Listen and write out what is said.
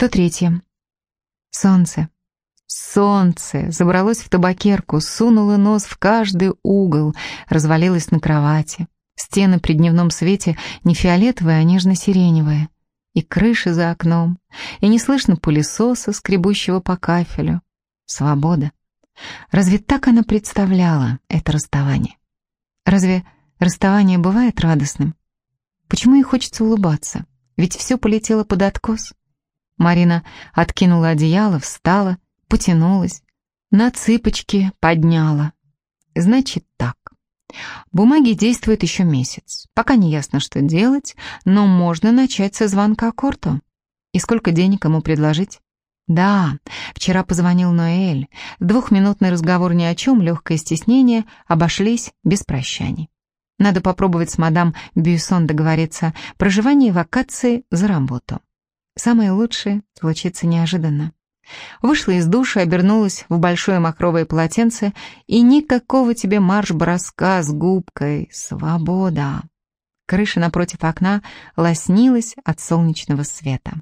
103. Солнце. Солнце забралось в табакерку, сунуло нос в каждый угол, развалилось на кровати. Стены при дневном свете не фиолетовые, а нежно-сиреневые. И крыши за окном, и не слышно пылесоса, скребущего по кафелю. Свобода. Разве так она представляла это расставание? Разве расставание бывает радостным? Почему ей хочется улыбаться? Ведь все полетело под откос. Марина откинула одеяло, встала, потянулась, на цыпочки подняла. Значит так. Бумаги действуют еще месяц. Пока не ясно, что делать, но можно начать со звонка Корту. И сколько денег ему предложить? Да, вчера позвонил Ноэль. Двухминутный разговор ни о чем, легкое стеснение, обошлись без прощаний. Надо попробовать с мадам Бюйсон договориться. Проживание вакации за работу. Самое лучшее случится неожиданно. Вышла из душа, обернулась в большое махровое полотенце, и никакого тебе марш-броска с губкой. Свобода. Крыша напротив окна лоснилась от солнечного света.